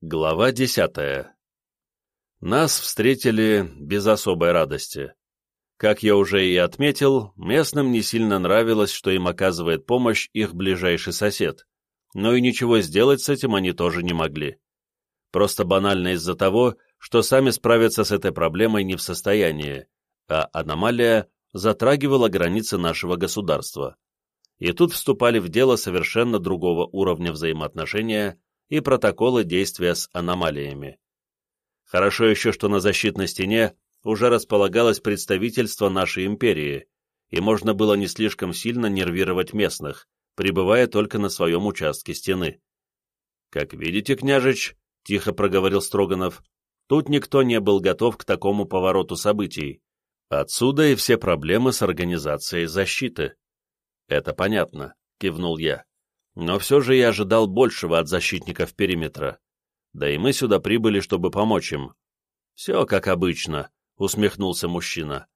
Глава десятая. Нас встретили без особой радости. Как я уже и отметил, местным не сильно нравилось, что им оказывает помощь их ближайший сосед, но и ничего сделать с этим они тоже не могли. Просто банально из-за того, что сами справиться с этой проблемой не в состоянии, а аномалия затрагивала границы нашего государства. И тут вступали в дело совершенно другого уровня взаимоотношения и протоколы действия с аномалиями. Хорошо еще, что на защитной стене уже располагалось представительство нашей империи, и можно было не слишком сильно нервировать местных, пребывая только на своем участке стены. «Как видите, княжич», — тихо проговорил Строганов, тут никто не был готов к такому повороту событий. Отсюда и все проблемы с организацией защиты. «Это понятно», — кивнул я. Но все же я ожидал большего от защитников периметра. Да и мы сюда прибыли, чтобы помочь им. Все как обычно, усмехнулся мужчина.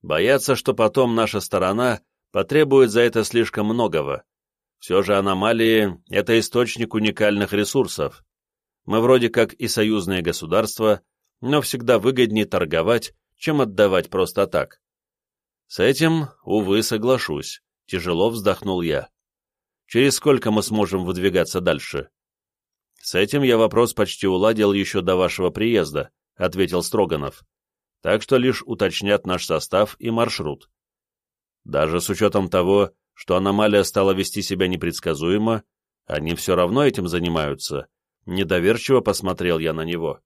Боятся, что потом наша сторона потребует за это слишком многого. Все же аномалии — это источник уникальных ресурсов. Мы вроде как и союзные государства, но всегда выгоднее торговать, чем отдавать просто так. С этим, увы, соглашусь, тяжело вздохнул я. Через сколько мы сможем выдвигаться дальше?» «С этим я вопрос почти уладил еще до вашего приезда», — ответил Строганов. «Так что лишь уточнят наш состав и маршрут. Даже с учетом того, что аномалия стала вести себя непредсказуемо, они все равно этим занимаются», — недоверчиво посмотрел я на него.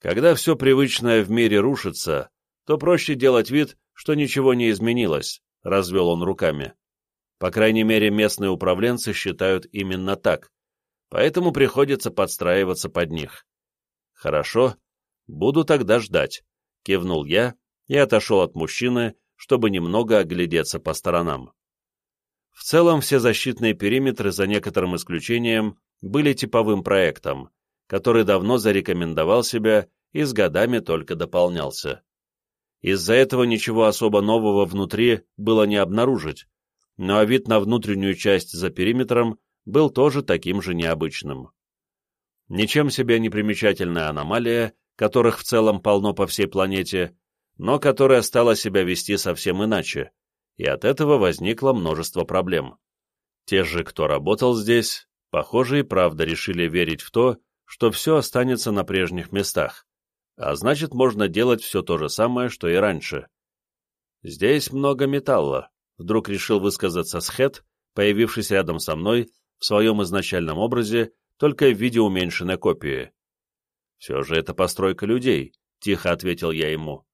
«Когда все привычное в мире рушится, то проще делать вид, что ничего не изменилось», — развел он руками. По крайней мере, местные управленцы считают именно так, поэтому приходится подстраиваться под них. «Хорошо, буду тогда ждать», — кивнул я и отошел от мужчины, чтобы немного оглядеться по сторонам. В целом, все защитные периметры, за некоторым исключением, были типовым проектом, который давно зарекомендовал себя и с годами только дополнялся. Из-за этого ничего особо нового внутри было не обнаружить, но вид на внутреннюю часть за периметром был тоже таким же необычным. Ничем себе не примечательная аномалия, которых в целом полно по всей планете, но которая стала себя вести совсем иначе, и от этого возникло множество проблем. Те же, кто работал здесь, похоже и правда решили верить в то, что все останется на прежних местах, а значит можно делать все то же самое, что и раньше. Здесь много металла, вдруг решил высказаться Схет, появившись рядом со мной в своем изначальном образе, только в виде уменьшенной копии. «Все же это постройка людей», — тихо ответил я ему.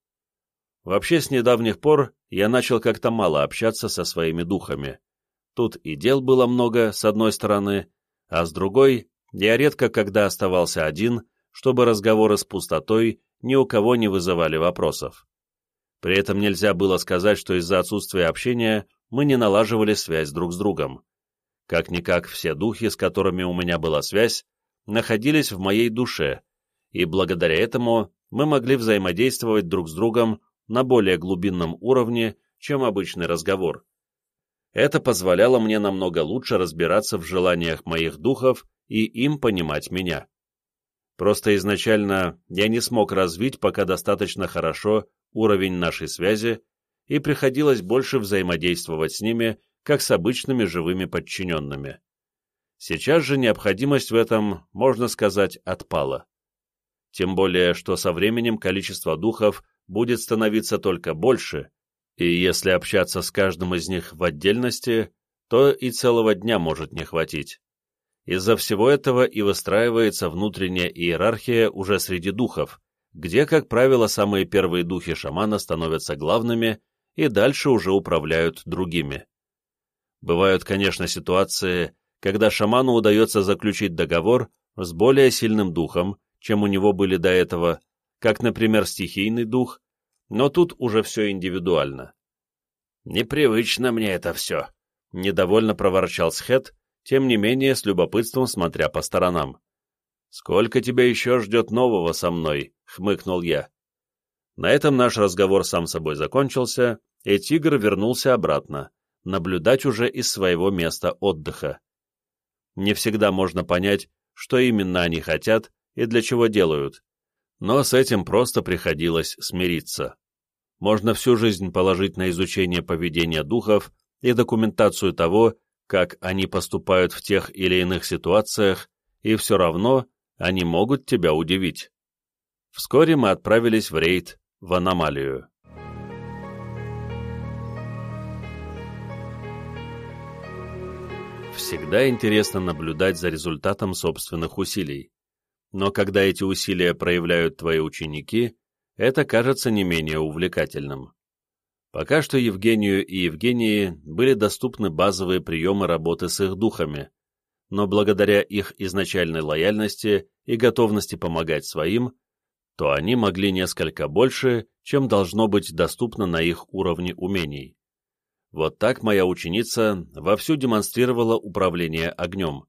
Вообще, с недавних пор я начал как-то мало общаться со своими духами. Тут и дел было много, с одной стороны, а с другой, я редко когда оставался один, чтобы разговоры с пустотой ни у кого не вызывали вопросов. При этом нельзя было сказать, что из-за отсутствия общения мы не налаживали связь друг с другом. Как-никак все духи, с которыми у меня была связь, находились в моей душе, и благодаря этому мы могли взаимодействовать друг с другом на более глубинном уровне, чем обычный разговор. Это позволяло мне намного лучше разбираться в желаниях моих духов и им понимать меня. Просто изначально я не смог развить пока достаточно хорошо уровень нашей связи, и приходилось больше взаимодействовать с ними, как с обычными живыми подчиненными. Сейчас же необходимость в этом, можно сказать, отпала. Тем более, что со временем количество духов будет становиться только больше, и если общаться с каждым из них в отдельности, то и целого дня может не хватить. Из-за всего этого и выстраивается внутренняя иерархия уже среди духов, где, как правило, самые первые духи шамана становятся главными и дальше уже управляют другими. Бывают, конечно, ситуации, когда шаману удается заключить договор с более сильным духом, чем у него были до этого, как, например, стихийный дух, но тут уже все индивидуально. «Непривычно мне это все», — недовольно проворчал Схет, тем не менее с любопытством смотря по сторонам. «Сколько тебя еще ждет нового со мной?» — хмыкнул я. На этом наш разговор сам собой закончился, и тигр вернулся обратно, наблюдать уже из своего места отдыха. Не всегда можно понять, что именно они хотят и для чего делают, но с этим просто приходилось смириться. Можно всю жизнь положить на изучение поведения духов и документацию того, как они поступают в тех или иных ситуациях, и все равно они могут тебя удивить. Вскоре мы отправились в рейд в аномалию. Всегда интересно наблюдать за результатом собственных усилий. Но когда эти усилия проявляют твои ученики, это кажется не менее увлекательным. Пока что Евгению и Евгении были доступны базовые приемы работы с их духами, но благодаря их изначальной лояльности и готовности помогать своим, то они могли несколько больше, чем должно быть доступно на их уровне умений. Вот так моя ученица вовсю демонстрировала управление огнем.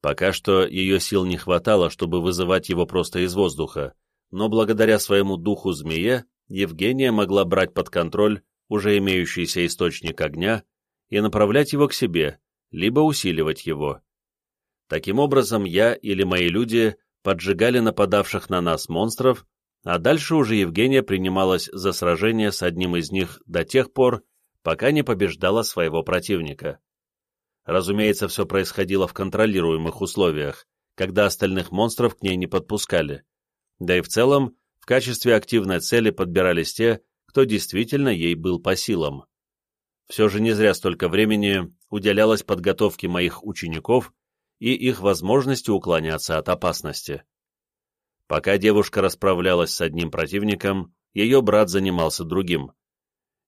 Пока что ее сил не хватало, чтобы вызывать его просто из воздуха, но благодаря своему духу змея Евгения могла брать под контроль уже имеющийся источник огня, и направлять его к себе, либо усиливать его. Таким образом, я или мои люди поджигали нападавших на нас монстров, а дальше уже Евгения принималась за сражение с одним из них до тех пор, пока не побеждала своего противника. Разумеется, все происходило в контролируемых условиях, когда остальных монстров к ней не подпускали. Да и в целом, в качестве активной цели подбирались те, кто действительно ей был по силам. Все же не зря столько времени уделялось подготовке моих учеников и их возможности уклоняться от опасности. Пока девушка расправлялась с одним противником, ее брат занимался другим.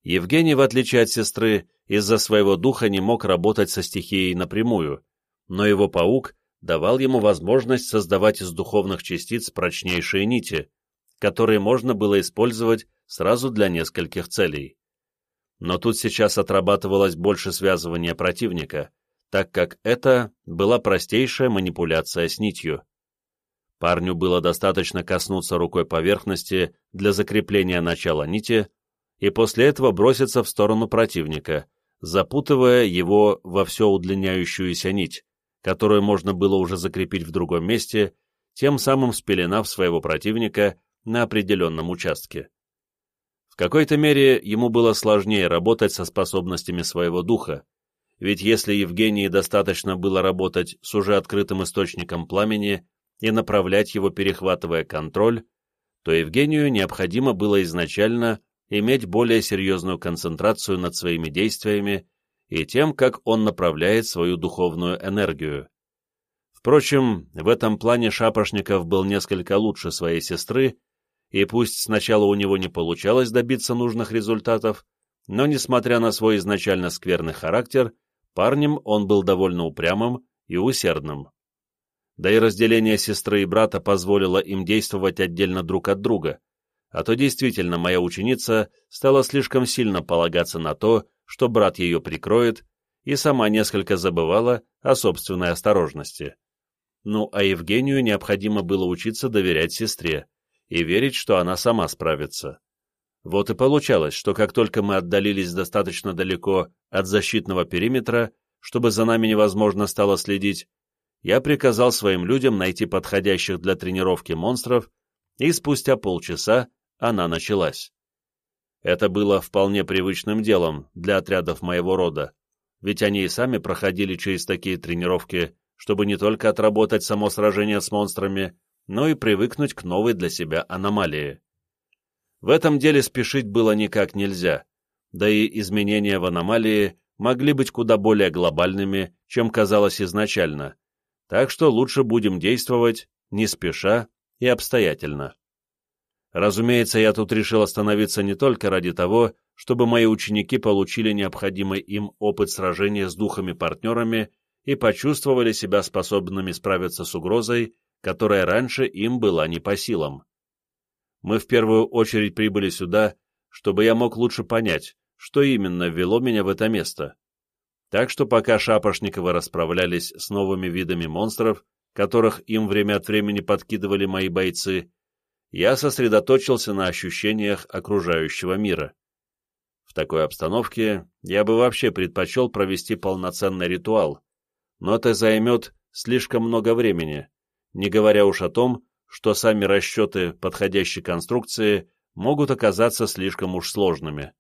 Евгений, в отличие от сестры, из-за своего духа не мог работать со стихией напрямую, но его паук давал ему возможность создавать из духовных частиц прочнейшие нити, которые можно было использовать сразу для нескольких целей. Но тут сейчас отрабатывалось больше связывания противника, так как это была простейшая манипуляция с нитью. Парню было достаточно коснуться рукой поверхности для закрепления начала нити, и после этого броситься в сторону противника, запутывая его во все удлиняющуюся нить, которую можно было уже закрепить в другом месте, тем самым спеленав своего противника на определенном участке какой-то мере ему было сложнее работать со способностями своего духа, ведь если Евгении достаточно было работать с уже открытым источником пламени и направлять его, перехватывая контроль, то Евгению необходимо было изначально иметь более серьезную концентрацию над своими действиями и тем, как он направляет свою духовную энергию. Впрочем, в этом плане Шапошников был несколько лучше своей сестры и пусть сначала у него не получалось добиться нужных результатов, но, несмотря на свой изначально скверный характер, парнем он был довольно упрямым и усердным. Да и разделение сестры и брата позволило им действовать отдельно друг от друга, а то действительно моя ученица стала слишком сильно полагаться на то, что брат ее прикроет, и сама несколько забывала о собственной осторожности. Ну, а Евгению необходимо было учиться доверять сестре, и верить, что она сама справится. Вот и получалось, что как только мы отдалились достаточно далеко от защитного периметра, чтобы за нами невозможно стало следить, я приказал своим людям найти подходящих для тренировки монстров, и спустя полчаса она началась. Это было вполне привычным делом для отрядов моего рода, ведь они и сами проходили через такие тренировки, чтобы не только отработать само сражение с монстрами, но и привыкнуть к новой для себя аномалии. В этом деле спешить было никак нельзя, да и изменения в аномалии могли быть куда более глобальными, чем казалось изначально, так что лучше будем действовать не спеша и обстоятельно. Разумеется, я тут решил остановиться не только ради того, чтобы мои ученики получили необходимый им опыт сражения с духами-партнерами и почувствовали себя способными справиться с угрозой, которая раньше им была не по силам. Мы в первую очередь прибыли сюда, чтобы я мог лучше понять, что именно ввело меня в это место. Так что пока Шапошниковы расправлялись с новыми видами монстров, которых им время от времени подкидывали мои бойцы, я сосредоточился на ощущениях окружающего мира. В такой обстановке я бы вообще предпочел провести полноценный ритуал, но это займет слишком много времени, не говоря уж о том, что сами расчеты подходящей конструкции могут оказаться слишком уж сложными.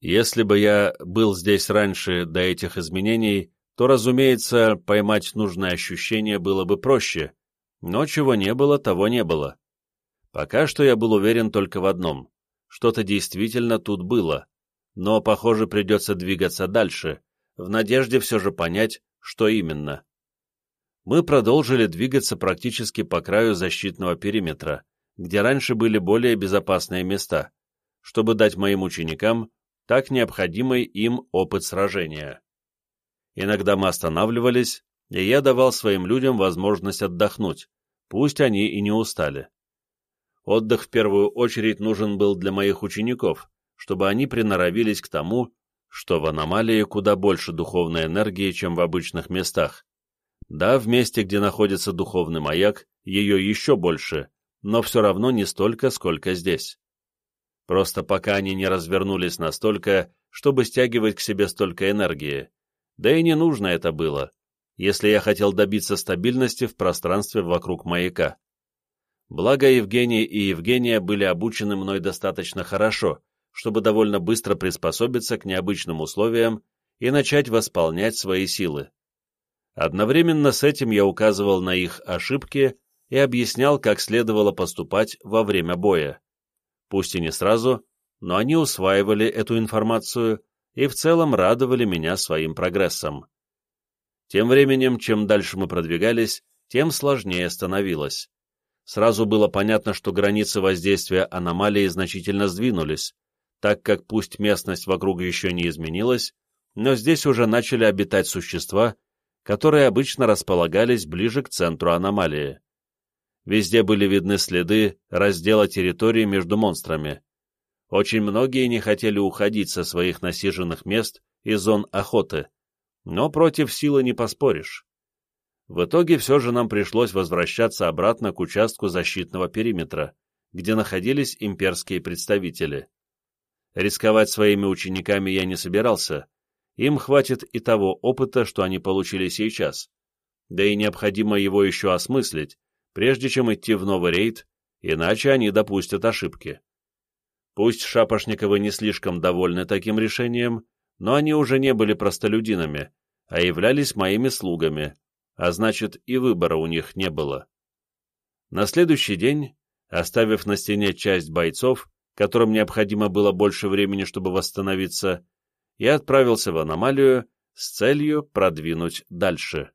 Если бы я был здесь раньше до этих изменений, то, разумеется, поймать нужное ощущение было бы проще, но чего не было, того не было. Пока что я был уверен только в одном — что-то действительно тут было, но, похоже, придется двигаться дальше, в надежде все же понять, что именно. Мы продолжили двигаться практически по краю защитного периметра, где раньше были более безопасные места, чтобы дать моим ученикам так необходимый им опыт сражения. Иногда мы останавливались, и я давал своим людям возможность отдохнуть, пусть они и не устали. Отдых в первую очередь нужен был для моих учеников, чтобы они приноровились к тому, что в аномалии куда больше духовной энергии, чем в обычных местах. Да, в месте, где находится духовный маяк, ее еще больше, но все равно не столько, сколько здесь. Просто пока они не развернулись настолько, чтобы стягивать к себе столько энергии. Да и не нужно это было, если я хотел добиться стабильности в пространстве вокруг маяка. Благо Евгений и Евгения были обучены мной достаточно хорошо, чтобы довольно быстро приспособиться к необычным условиям и начать восполнять свои силы. Одновременно с этим я указывал на их ошибки и объяснял, как следовало поступать во время боя пусть и не сразу, но они усваивали эту информацию и в целом радовали меня своим прогрессом. Тем временем, чем дальше мы продвигались, тем сложнее становилось. Сразу было понятно, что границы воздействия аномалии значительно сдвинулись, так как пусть местность вокруг еще не изменилась, но здесь уже начали обитать существа, которые обычно располагались ближе к центру аномалии. Везде были видны следы раздела территории между монстрами. Очень многие не хотели уходить со своих насиженных мест и зон охоты, но против силы не поспоришь. В итоге все же нам пришлось возвращаться обратно к участку защитного периметра, где находились имперские представители. Рисковать своими учениками я не собирался, им хватит и того опыта, что они получили сейчас, да и необходимо его еще осмыслить, прежде чем идти в новый рейд, иначе они допустят ошибки. Пусть Шапошниковы не слишком довольны таким решением, но они уже не были простолюдинами, а являлись моими слугами, а значит и выбора у них не было. На следующий день, оставив на стене часть бойцов, которым необходимо было больше времени, чтобы восстановиться, я отправился в аномалию с целью продвинуть дальше.